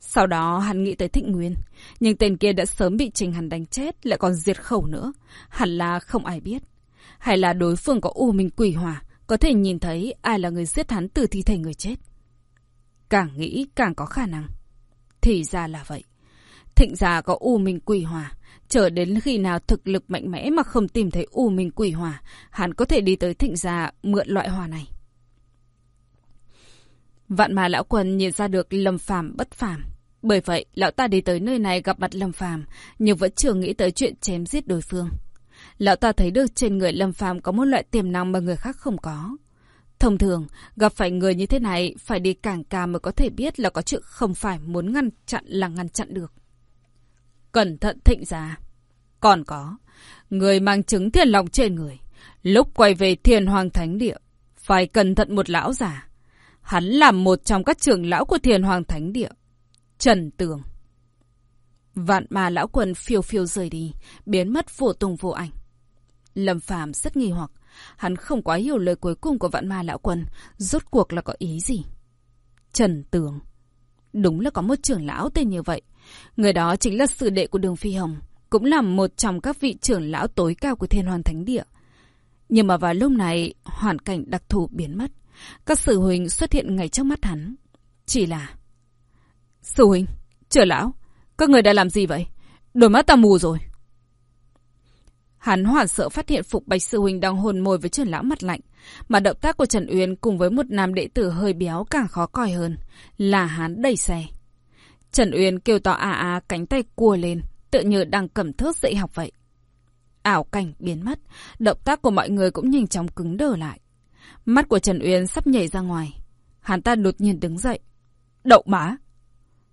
Sau đó hắn nghĩ tới thịnh nguyên. Nhưng tên kia đã sớm bị trình hắn đánh chết lại còn diệt khẩu nữa. Hẳn là không ai biết. Hay là đối phương có u minh quỷ hỏa có thể nhìn thấy ai là người giết hắn từ thi thể người chết. Càng nghĩ càng có khả năng. Thì ra là vậy. Thịnh gia có u minh quỷ hỏa. Chờ đến khi nào thực lực mạnh mẽ mà không tìm thấy u minh quỷ hỏa, hắn có thể đi tới thịnh gia mượn loại hỏa này. Vạn mà lão quân nhìn ra được lâm phàm bất phàm. Bởi vậy, lão ta đi tới nơi này gặp mặt lâm phàm, nhưng vẫn chưa nghĩ tới chuyện chém giết đối phương. Lão ta thấy được trên người lâm phàm có một loại tiềm năng mà người khác không có. Thông thường, gặp phải người như thế này, phải đi cảng ca mới có thể biết là có chuyện không phải muốn ngăn chặn là ngăn chặn được. Cẩn thận thịnh giá. Còn có, người mang chứng thiên lòng trên người. Lúc quay về thiên hoàng thánh địa, phải cẩn thận một lão già. Hắn là một trong các trưởng lão của thiền hoàng thánh địa. Trần Tường. Vạn ma lão quần phiêu phiêu rời đi, biến mất vô tung vô ảnh. Lâm Phàm rất nghi hoặc, hắn không quá hiểu lời cuối cùng của vạn ma lão quân, rốt cuộc là có ý gì. Trần Tường. Đúng là có một trưởng lão tên như vậy. Người đó chính là sư đệ của Đường Phi Hồng, cũng là một trong các vị trưởng lão tối cao của Thiên Hoàn Thánh Địa. Nhưng mà vào lúc này, hoàn cảnh đặc thù biến mất. Các sư huynh xuất hiện ngay trước mắt hắn. Chỉ là... Sư huynh, trưởng lão, các người đã làm gì vậy? Đôi mắt ta mù rồi. Hắn hoảng sợ phát hiện Phục Bạch Sư Huynh đang hồn môi với trưởng lão mặt lạnh. Mà động tác của Trần Uyên cùng với một nam đệ tử hơi béo càng khó coi hơn. Là hắn đẩy xe. Trần Uyên kêu to à à cánh tay cua lên, tự như đang cầm thước dạy học vậy. Ảo cảnh biến mất, động tác của mọi người cũng nhanh chóng cứng đờ lại. Mắt của Trần Uyên sắp nhảy ra ngoài. Hắn ta đột nhiên đứng dậy. Đậu má!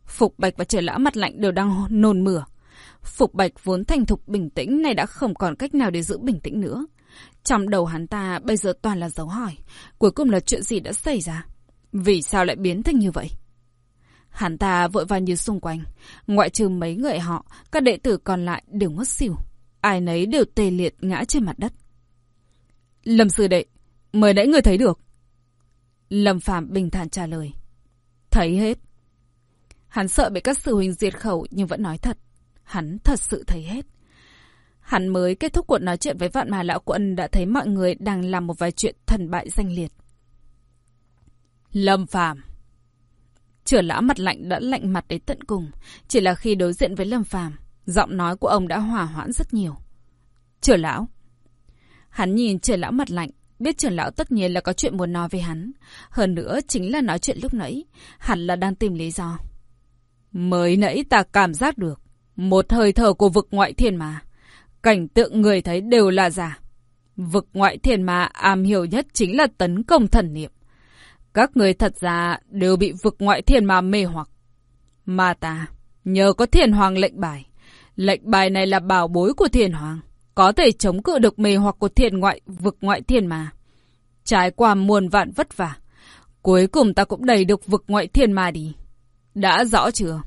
Phục Bạch và trời Lã mặt lạnh đều đang nôn mửa. Phục Bạch vốn thành thục bình tĩnh này đã không còn cách nào để giữ bình tĩnh nữa. Trong đầu hắn ta bây giờ toàn là dấu hỏi. Cuối cùng là chuyện gì đã xảy ra? Vì sao lại biến thành như vậy? Hắn ta vội vàng như xung quanh. Ngoại trừ mấy người họ, các đệ tử còn lại đều ngất xỉu. Ai nấy đều tê liệt ngã trên mặt đất. Lâm sư đệ, mới nãy người thấy được. Lâm Phạm bình thản trả lời. Thấy hết. Hắn sợ bị các sư huynh diệt khẩu nhưng vẫn nói thật. Hắn thật sự thấy hết. Hắn mới kết thúc cuộc nói chuyện với vạn mà lão quân đã thấy mọi người đang làm một vài chuyện thần bại danh liệt. Lâm Phàm Trưởng lão mặt lạnh đã lạnh mặt đến tận cùng. Chỉ là khi đối diện với Lâm Phàm giọng nói của ông đã hòa hoãn rất nhiều. Trưởng lão Hắn nhìn trưởng lão mặt lạnh, biết trưởng lão tất nhiên là có chuyện muốn nói với hắn. Hơn nữa chính là nói chuyện lúc nãy. Hẳn là đang tìm lý do. Mới nãy ta cảm giác được. Một hơi thở của vực ngoại thiên mà. Cảnh tượng người thấy đều là giả. Vực ngoại thiên mà am hiểu nhất chính là tấn công thần niệm. Các người thật ra đều bị vực ngoại thiên mà mê hoặc. Mà ta, nhờ có thiên hoàng lệnh bài. Lệnh bài này là bảo bối của thiên hoàng. Có thể chống cự được mê hoặc của thiên ngoại, vực ngoại thiên mà. Trải qua muôn vạn vất vả. Cuối cùng ta cũng đầy được vực ngoại thiên mà đi. Đã rõ chưa?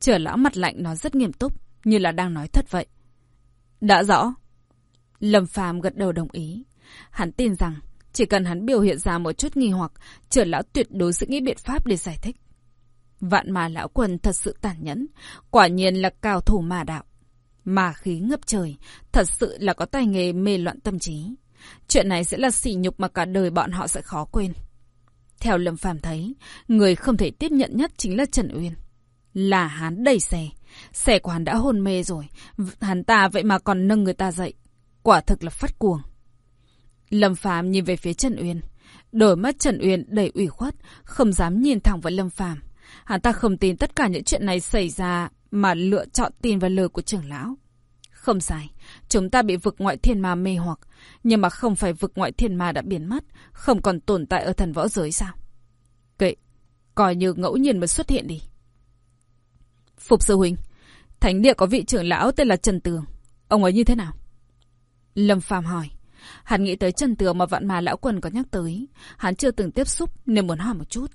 Trở lão mặt lạnh nó rất nghiêm túc, như là đang nói thật vậy. Đã rõ. Lâm Phàm gật đầu đồng ý. Hắn tin rằng chỉ cần hắn biểu hiện ra một chút nghi hoặc, trở lão tuyệt đối sẽ nghĩ biện pháp để giải thích. Vạn mà lão quần thật sự tàn nhẫn, quả nhiên là cao thủ mà đạo. Mà khí ngập trời, thật sự là có tài nghề mê loạn tâm trí. Chuyện này sẽ là sỉ nhục mà cả đời bọn họ sẽ khó quên. Theo Lâm Phàm thấy, người không thể tiếp nhận nhất chính là Trần Uyên. Là hắn đẩy xe. Xe của hắn đã hôn mê rồi. Hắn ta vậy mà còn nâng người ta dậy. Quả thực là phát cuồng. Lâm Phàm nhìn về phía Trần Uyên. Đôi mắt Trần Uyên đầy ủy khuất, không dám nhìn thẳng vào Lâm Phàm. Hắn ta không tin tất cả những chuyện này xảy ra mà lựa chọn tin vào lời của trưởng lão. Không sai, chúng ta bị vực ngoại thiên ma mê hoặc, nhưng mà không phải vực ngoại thiên ma đã biến mất, không còn tồn tại ở thần võ giới sao? Kệ, coi như ngẫu nhiên mà xuất hiện đi. Phục sư huynh, thánh địa có vị trưởng lão tên là Trần Tường, ông ấy như thế nào? Lâm Phàm hỏi. Hắn nghĩ tới Trần Tường mà vạn mà lão quần có nhắc tới. Hắn chưa từng tiếp xúc nên muốn hỏi một chút.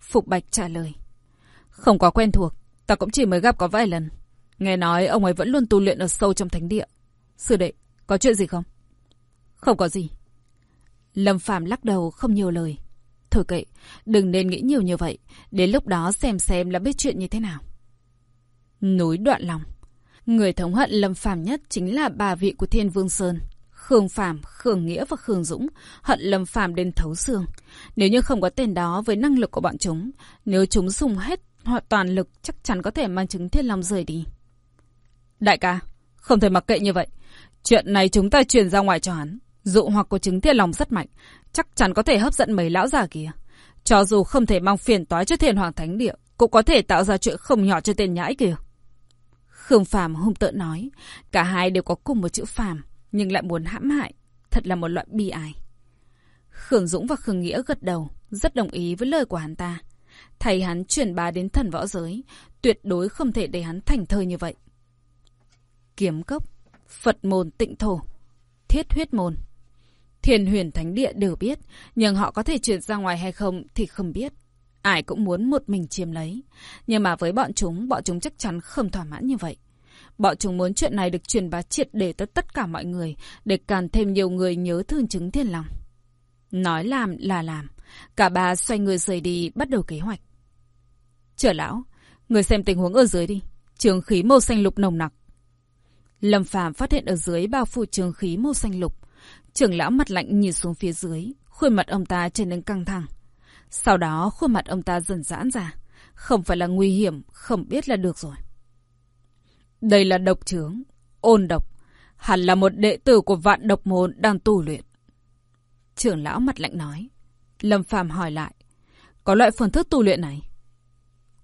Phục Bạch trả lời. Không có quen thuộc, ta cũng chỉ mới gặp có vài lần. Nghe nói ông ấy vẫn luôn tu luyện ở sâu trong thánh địa. Sư đệ, có chuyện gì không? Không có gì. Lâm Phàm lắc đầu không nhiều lời. Thôi kệ, đừng nên nghĩ nhiều như vậy. Đến lúc đó xem xem là biết chuyện như thế nào. Núi đoạn lòng. Người thống hận Lâm Phàm nhất chính là bà vị của Thiên Vương Sơn. Khương Phàm, Khương Nghĩa và Khương Dũng hận Lâm Phàm đến thấu xương. Nếu như không có tên đó với năng lực của bọn chúng, nếu chúng dùng hết họ toàn lực chắc chắn có thể mang chứng thiên long rời đi. Đại ca, không thể mặc kệ như vậy. Chuyện này chúng ta truyền ra ngoài cho hắn. Dụ hoặc của chứng thiên long rất mạnh, chắc chắn có thể hấp dẫn mấy lão già kia. Cho dù không thể mang phiền toái cho thiên hoàng thánh địa, cũng có thể tạo ra chuyện không nhỏ cho tên nhãi kia. Khương Phàm hung tợn nói, cả hai đều có cùng một chữ Phàm, nhưng lại muốn hãm hại, thật là một loại bi ai. Khương Dũng và Khương Nghĩa gật đầu, rất đồng ý với lời của hắn ta. Thầy hắn chuyển bá đến thần võ giới, tuyệt đối không thể để hắn thành thơ như vậy. Kiếm cốc, Phật môn tịnh thổ, thiết huyết môn. Thiền huyền thánh địa đều biết, nhưng họ có thể truyền ra ngoài hay không thì không biết. Ai cũng muốn một mình chiếm lấy. Nhưng mà với bọn chúng, bọn chúng chắc chắn không thỏa mãn như vậy. Bọn chúng muốn chuyện này được truyền bá triệt để tới tất cả mọi người, để càng thêm nhiều người nhớ thương chứng thiên lòng. Nói làm là làm. Cả ba xoay người rời đi, bắt đầu kế hoạch. Trở lão, người xem tình huống ở dưới đi. Trường khí màu xanh lục nồng nặc. Lâm Phàm phát hiện ở dưới bao phủ trường khí màu xanh lục. Trưởng lão mặt lạnh nhìn xuống phía dưới, khuôn mặt ông ta trở nên căng thẳng. Sau đó khuôn mặt ông ta dần giãn ra. Không phải là nguy hiểm, không biết là được rồi. Đây là độc trướng, ôn độc. Hẳn là một đệ tử của vạn độc môn đang tu luyện. Trưởng lão mặt lạnh nói. Lâm Phàm hỏi lại. Có loại phương thức tu luyện này?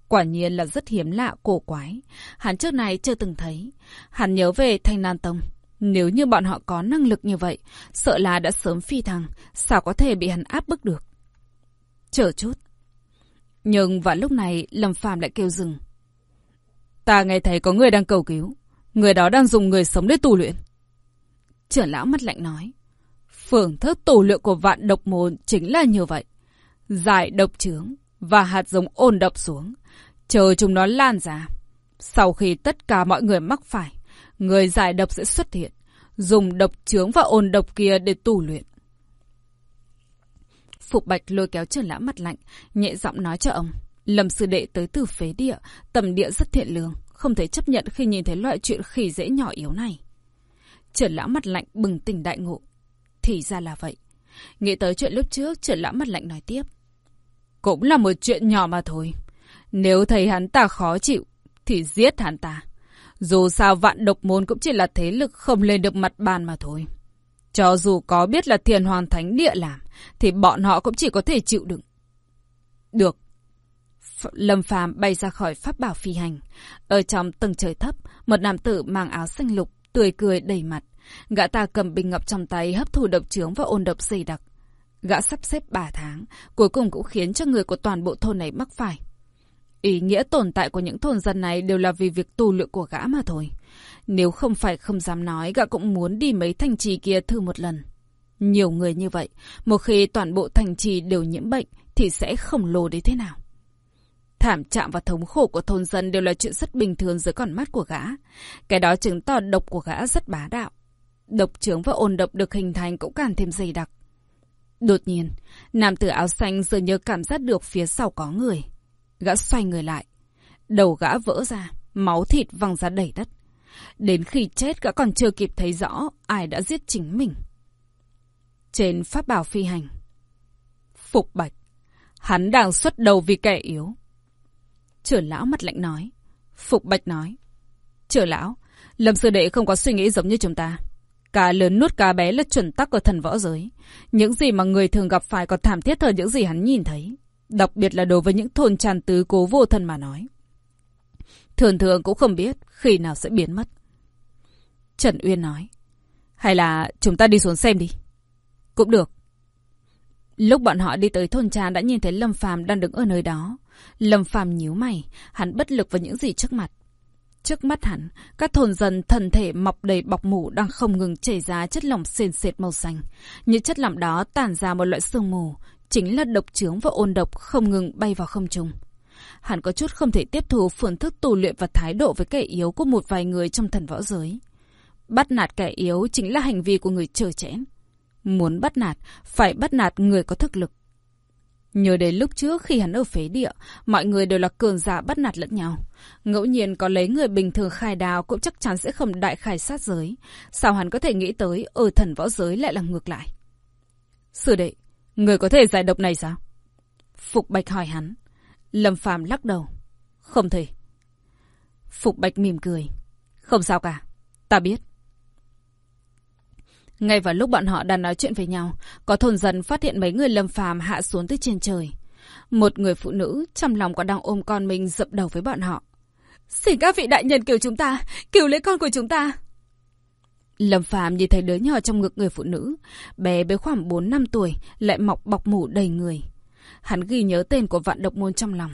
Quả nhiên là rất hiếm lạ, cổ quái. Hắn trước này chưa từng thấy. Hắn nhớ về Thanh Nan Tông. Nếu như bọn họ có năng lực như vậy, sợ là đã sớm phi thăng, sao có thể bị hắn áp bức được. Chờ chút. Nhưng vào lúc này, Lâm Phàm lại kêu dừng. Ta nghe thấy có người đang cầu cứu. Người đó đang dùng người sống để tu luyện. Trưởng lão mắt lạnh nói. Phương thức tù luyện của vạn độc môn chính là như vậy. Giải độc trướng và hạt giống ôn độc xuống. Chờ chúng nó lan ra. Sau khi tất cả mọi người mắc phải, người giải độc sẽ xuất hiện. Dùng độc trướng và ôn độc kia để tu luyện. Phục Bạch lôi kéo trưởng lão mặt lạnh, nhẹ giọng nói cho ông. Lâm sư đệ tới từ phế địa, tầm địa rất thiện lương, không thể chấp nhận khi nhìn thấy loại chuyện khỉ dễ nhỏ yếu này. Trưởng lão mặt lạnh bừng tỉnh đại ngộ. Thì ra là vậy. Nghĩ tới chuyện lúc trước, trưởng lão mặt lạnh nói tiếp. Cũng là một chuyện nhỏ mà thôi. Nếu thấy hắn ta khó chịu, thì giết hắn ta. Dù sao vạn độc môn cũng chỉ là thế lực không lên được mặt bàn mà thôi. Cho dù có biết là thiền hoàng thánh địa làm, thì bọn họ cũng chỉ có thể chịu đựng. Được. Ph Lâm Phàm bay ra khỏi pháp bảo phi hành. Ở trong tầng trời thấp, một nam tử mang áo xanh lục, tươi cười đầy mặt. Gã ta cầm bình ngọc trong tay hấp thụ độc trướng và ôn độc dày đặc. Gã sắp xếp 3 tháng, cuối cùng cũng khiến cho người của toàn bộ thôn này mắc phải. Ý nghĩa tồn tại của những thôn dân này đều là vì việc tu luyện của gã mà thôi. Nếu không phải không dám nói, gã cũng muốn đi mấy thành trì kia thử một lần. Nhiều người như vậy, một khi toàn bộ thành trì đều nhiễm bệnh, thì sẽ khổng lồ đến thế nào? Thảm trạng và thống khổ của thôn dân đều là chuyện rất bình thường dưới con mắt của gã. Cái đó chứng tỏ độc của gã rất bá đạo. Độc trướng và ôn độc được hình thành cũng càng thêm dày đặc. Đột nhiên, nam tử áo xanh dường như cảm giác được phía sau có người. Gã xoay người lại. Đầu gã vỡ ra, máu thịt văng ra đầy đất. Đến khi chết gã còn chưa kịp thấy rõ ai đã giết chính mình. Trên pháp bảo phi hành. Phục Bạch. Hắn đang xuất đầu vì kẻ yếu. Trưởng lão mặt lạnh nói. Phục Bạch nói. Trưởng lão, Lâm Sư Đệ không có suy nghĩ giống như chúng ta. Cá lớn nuốt cá bé là chuẩn tắc ở thần võ giới. Những gì mà người thường gặp phải còn thảm thiết hơn những gì hắn nhìn thấy. Đặc biệt là đối với những thôn tràn tứ cố vô thân mà nói. Thường thường cũng không biết khi nào sẽ biến mất. Trần Uyên nói. Hay là chúng ta đi xuống xem đi. Cũng được. Lúc bọn họ đi tới thôn tràn đã nhìn thấy Lâm Phàm đang đứng ở nơi đó. Lâm Phàm nhíu mày, hắn bất lực với những gì trước mặt. Trước mắt hắn, các thôn dân thần thể mọc đầy bọc mủ đang không ngừng chảy ra chất lỏng sền sệt màu xanh. Những chất lỏng đó tản ra một loại sương mù, chính là độc trướng và ôn độc không ngừng bay vào không trung. Hắn có chút không thể tiếp thu phương thức tu luyện và thái độ với kẻ yếu của một vài người trong thần võ giới. Bắt nạt kẻ yếu chính là hành vi của người chờ chẽn. Muốn bắt nạt, phải bắt nạt người có thực lực. Nhớ đến lúc trước khi hắn ở phế địa, mọi người đều là cường giả bắt nạt lẫn nhau. Ngẫu nhiên có lấy người bình thường khai đào cũng chắc chắn sẽ không đại khai sát giới. Sao hắn có thể nghĩ tới ở thần võ giới lại là ngược lại? Sư đệ, người có thể giải độc này sao? Phục Bạch hỏi hắn. Lâm Phàm lắc đầu. Không thể. Phục Bạch mỉm cười. Không sao cả. Ta biết. Ngay vào lúc bọn họ đang nói chuyện với nhau, có thôn dân phát hiện mấy người lâm phàm hạ xuống từ trên trời. Một người phụ nữ trong lòng còn đang ôm con mình dập đầu với bọn họ. Xin các vị đại nhân cứu chúng ta, cứu lấy con của chúng ta. Lâm phạm nhìn thấy đứa nhỏ trong ngực người phụ nữ, bé bé khoảng 4 năm tuổi, lại mọc bọc mủ đầy người. Hắn ghi nhớ tên của vạn độc môn trong lòng.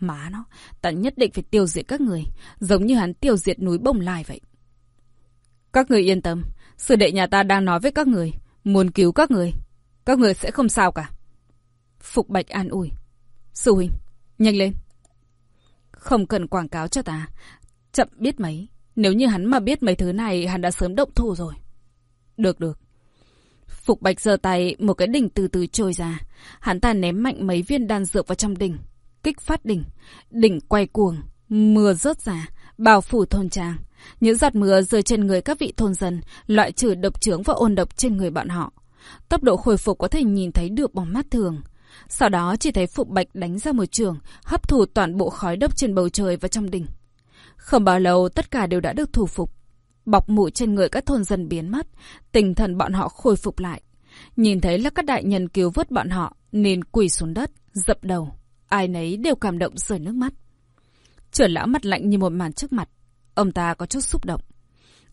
Má nó, ta nhất định phải tiêu diệt các người, giống như hắn tiêu diệt núi bông lai vậy. Các người yên tâm, Sư đệ nhà ta đang nói với các người, muốn cứu các người. Các người sẽ không sao cả. Phục Bạch an ủi. Sư huynh, nhanh lên. Không cần quảng cáo cho ta. Chậm biết mấy. Nếu như hắn mà biết mấy thứ này, hắn đã sớm động thủ rồi. Được được. Phục Bạch giơ tay, một cái đỉnh từ từ trôi ra. Hắn ta ném mạnh mấy viên đan dược vào trong đỉnh. Kích phát đỉnh. Đỉnh quay cuồng. Mưa rớt ra, bao phủ thôn trang. Những giọt mưa rơi trên người các vị thôn dân, loại trừ độc trướng và ôn độc trên người bọn họ. Tốc độ hồi phục có thể nhìn thấy được bằng mắt thường. Sau đó chỉ thấy Phục Bạch đánh ra một trường, hấp thụ toàn bộ khói độc trên bầu trời và trong đỉnh. Không bao lâu tất cả đều đã được thủ phục. Bọc mũi trên người các thôn dân biến mất, tinh thần bọn họ khôi phục lại. Nhìn thấy là các đại nhân cứu vớt bọn họ, nên quỳ xuống đất, dập đầu. Ai nấy đều cảm động rơi nước mắt. Trưởng lão mặt lạnh như một màn trước mặt. Ông ta có chút xúc động.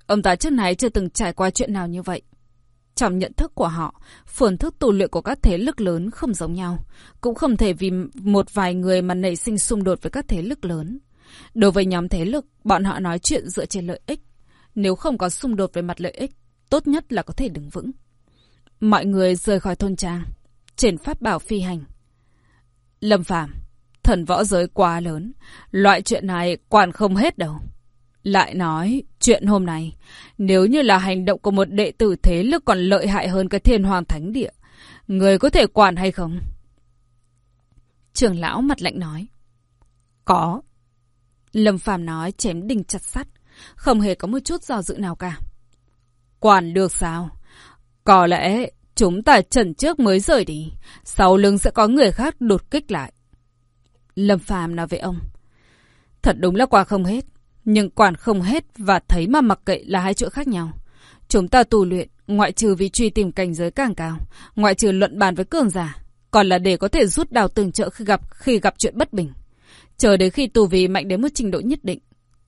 Ông ta trước này chưa từng trải qua chuyện nào như vậy. Trong nhận thức của họ, phương thức tu luyện của các thế lực lớn không giống nhau. Cũng không thể vì một vài người mà nảy sinh xung đột với các thế lực lớn. Đối với nhóm thế lực, bọn họ nói chuyện dựa trên lợi ích. Nếu không có xung đột về mặt lợi ích, tốt nhất là có thể đứng vững. Mọi người rời khỏi thôn trang, trên pháp bảo phi hành. Lâm Phàm thần võ giới quá lớn, loại chuyện này quản không hết đâu. Lại nói, chuyện hôm nay, nếu như là hành động của một đệ tử thế lực còn lợi hại hơn cái thiên hoàng thánh địa, người có thể quản hay không? Trưởng lão mặt lạnh nói. Có. Lâm Phàm nói chém đinh chặt sắt, không hề có một chút do dự nào cả. Quản được sao? Có lẽ chúng ta trần trước mới rời đi, sau lưng sẽ có người khác đột kích lại. Lâm Phàm nói với ông. Thật đúng là qua không hết. Nhưng quản không hết và thấy mà mặc kệ là hai chuyện khác nhau. Chúng ta tu luyện, ngoại trừ vì truy tìm cảnh giới càng cao, ngoại trừ luận bàn với cường giả, còn là để có thể rút đào tương trợ khi gặp khi gặp chuyện bất bình. Chờ đến khi tu vì mạnh đến một trình độ nhất định,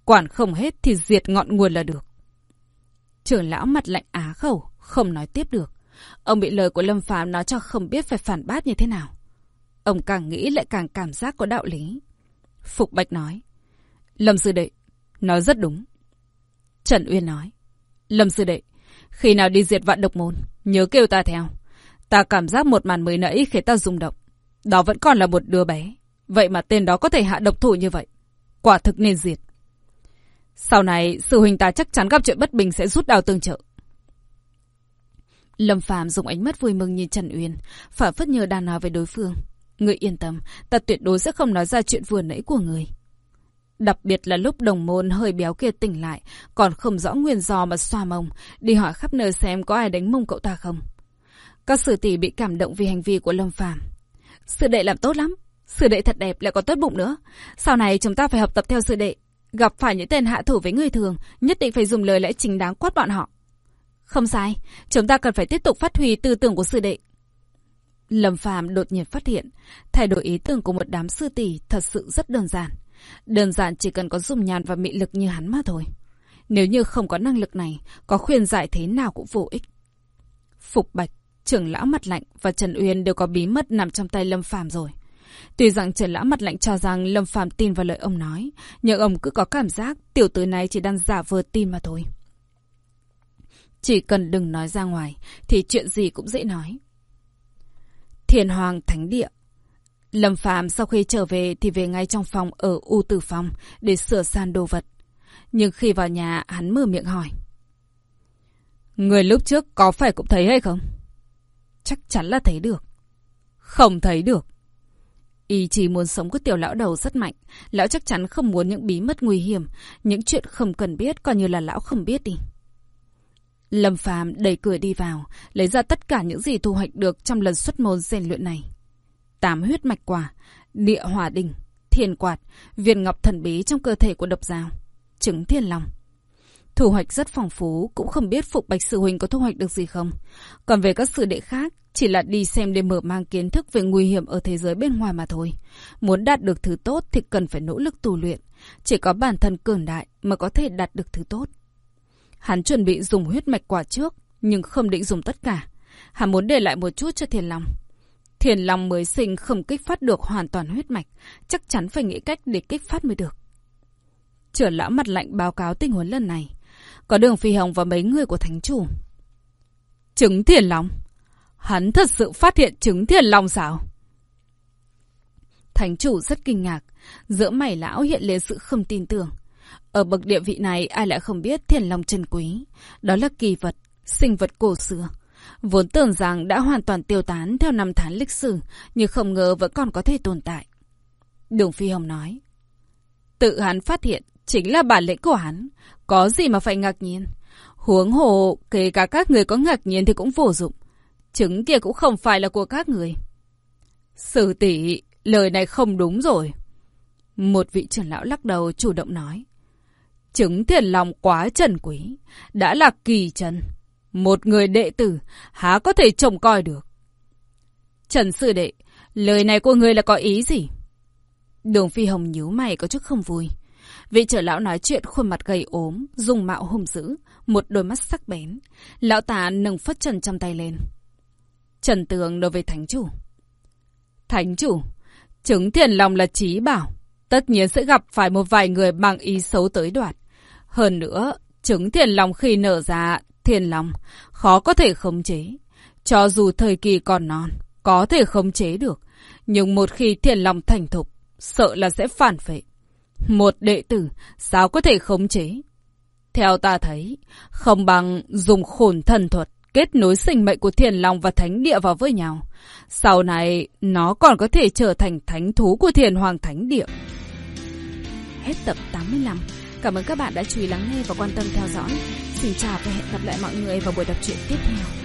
quản không hết thì diệt ngọn nguồn là được. Trưởng lão mặt lạnh á khẩu, không nói tiếp được. Ông bị lời của Lâm Phàm nói cho không biết phải phản bác như thế nào. Ông càng nghĩ lại càng cảm giác có đạo lý. Phục Bạch nói. Lâm Sư Đệ, nói rất đúng. Trần Uyên nói. Lâm Sư Đệ, khi nào đi diệt vạn độc môn, nhớ kêu ta theo. Ta cảm giác một màn mới nãy khiến ta rung động. Đó vẫn còn là một đứa bé. Vậy mà tên đó có thể hạ độc thủ như vậy. Quả thực nên diệt. Sau này, sư huynh ta chắc chắn gặp chuyện bất bình sẽ rút đào tương trợ. Lâm Phàm dùng ánh mắt vui mừng nhìn Trần Uyên, phả phất nhờ đang nói với đối phương. Người yên tâm, ta tuyệt đối sẽ không nói ra chuyện vừa nãy của người. Đặc biệt là lúc đồng môn hơi béo kia tỉnh lại, còn không rõ nguyên do mà xoa mông, đi hỏi khắp nơi xem có ai đánh mông cậu ta không. Các sử tỷ bị cảm động vì hành vi của Lâm Phàm. Sư đệ làm tốt lắm, sư đệ thật đẹp lại còn tốt bụng nữa. Sau này chúng ta phải học tập theo sư đệ. Gặp phải những tên hạ thủ với người thường, nhất định phải dùng lời lẽ chính đáng quát bọn họ. Không sai, chúng ta cần phải tiếp tục phát huy tư tưởng của sư đệ. Lâm Phàm đột nhiên phát hiện, thay đổi ý tưởng của một đám sư tỷ thật sự rất đơn giản. Đơn giản chỉ cần có dùng nhàn và mị lực như hắn mà thôi. Nếu như không có năng lực này, có khuyên giải thế nào cũng vô ích. Phục Bạch, trưởng lão mặt lạnh và Trần Uyên đều có bí mật nằm trong tay Lâm Phàm rồi. Tuy rằng Trần lão mặt lạnh cho rằng Lâm Phàm tin vào lời ông nói, nhưng ông cứ có cảm giác tiểu tử này chỉ đang giả vờ tin mà thôi. Chỉ cần đừng nói ra ngoài, thì chuyện gì cũng dễ nói. Thiền Hoàng Thánh Địa Lâm Phạm sau khi trở về thì về ngay trong phòng ở U Tử Phòng để sửa san đồ vật. Nhưng khi vào nhà, hắn mở miệng hỏi. Người lúc trước có phải cũng thấy hay không? Chắc chắn là thấy được. Không thấy được. Y chỉ muốn sống của tiểu lão đầu rất mạnh. Lão chắc chắn không muốn những bí mật nguy hiểm, những chuyện không cần biết coi như là lão không biết đi. Lâm Phàm đẩy cửa đi vào, lấy ra tất cả những gì thu hoạch được trong lần xuất môn rèn luyện này. Tám huyết mạch quả, địa hỏa đình, thiên quạt, viên ngọc thần bí trong cơ thể của độc giáo, trứng thiên long. Thu hoạch rất phong phú, cũng không biết Phục Bạch Sư Huynh có thu hoạch được gì không. Còn về các sự đệ khác, chỉ là đi xem để mở mang kiến thức về nguy hiểm ở thế giới bên ngoài mà thôi. Muốn đạt được thứ tốt thì cần phải nỗ lực tu luyện. Chỉ có bản thân cường đại mà có thể đạt được thứ tốt. Hắn chuẩn bị dùng huyết mạch quả trước, nhưng không định dùng tất cả. Hắn muốn để lại một chút cho thiền long. Thiền long mới sinh không kích phát được hoàn toàn huyết mạch, chắc chắn phải nghĩ cách để kích phát mới được. Trưởng lão mặt lạnh báo cáo tình huống lần này. Có đường phi hồng và mấy người của thánh chủ. Trứng thiền long. Hắn thật sự phát hiện trứng thiền long sao? Thánh chủ rất kinh ngạc. Giữa mày lão hiện lên sự không tin tưởng. Ở bậc địa vị này ai lại không biết thiền long chân quý. Đó là kỳ vật, sinh vật cổ xưa. Vốn tưởng rằng đã hoàn toàn tiêu tán theo năm tháng lịch sử, nhưng không ngờ vẫn còn có thể tồn tại. Đường Phi Hồng nói. Tự hắn phát hiện, chính là bản lĩnh của hắn. Có gì mà phải ngạc nhiên. Huống hồ, kể cả các người có ngạc nhiên thì cũng vô dụng. Trứng kia cũng không phải là của các người. Sử tỷ, lời này không đúng rồi. Một vị trưởng lão lắc đầu chủ động nói. Chứng thiền lòng quá trần quý, đã là kỳ trần. Một người đệ tử, há có thể trông coi được. Trần Sư Đệ, lời này của người là có ý gì? Đường Phi Hồng nhíu mày có chút không vui. Vị trưởng lão nói chuyện khuôn mặt gầy ốm, dùng mạo hùng dữ, một đôi mắt sắc bén. Lão ta nâng phất trần trong tay lên. Trần Tường đối với Thánh Chủ. Thánh Chủ, chứng thiền lòng là trí bảo. Tất nhiên sẽ gặp phải một vài người mang ý xấu tới đoạt. Hơn nữa, chứng thiền lòng khi nở ra, thiền lòng, khó có thể khống chế. Cho dù thời kỳ còn non, có thể khống chế được. Nhưng một khi thiền lòng thành thục, sợ là sẽ phản phệ. Một đệ tử, sao có thể khống chế? Theo ta thấy, không bằng dùng khổn thần thuật kết nối sinh mệnh của thiền long và thánh địa vào với nhau. Sau này, nó còn có thể trở thành thánh thú của thiền hoàng thánh địa. Hết tập 85. Cảm ơn các bạn đã chú ý lắng nghe và quan tâm theo dõi. Xin chào và hẹn gặp lại mọi người vào buổi đọc truyện tiếp theo.